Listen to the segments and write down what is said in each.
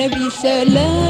النبي سلام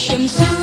Shame.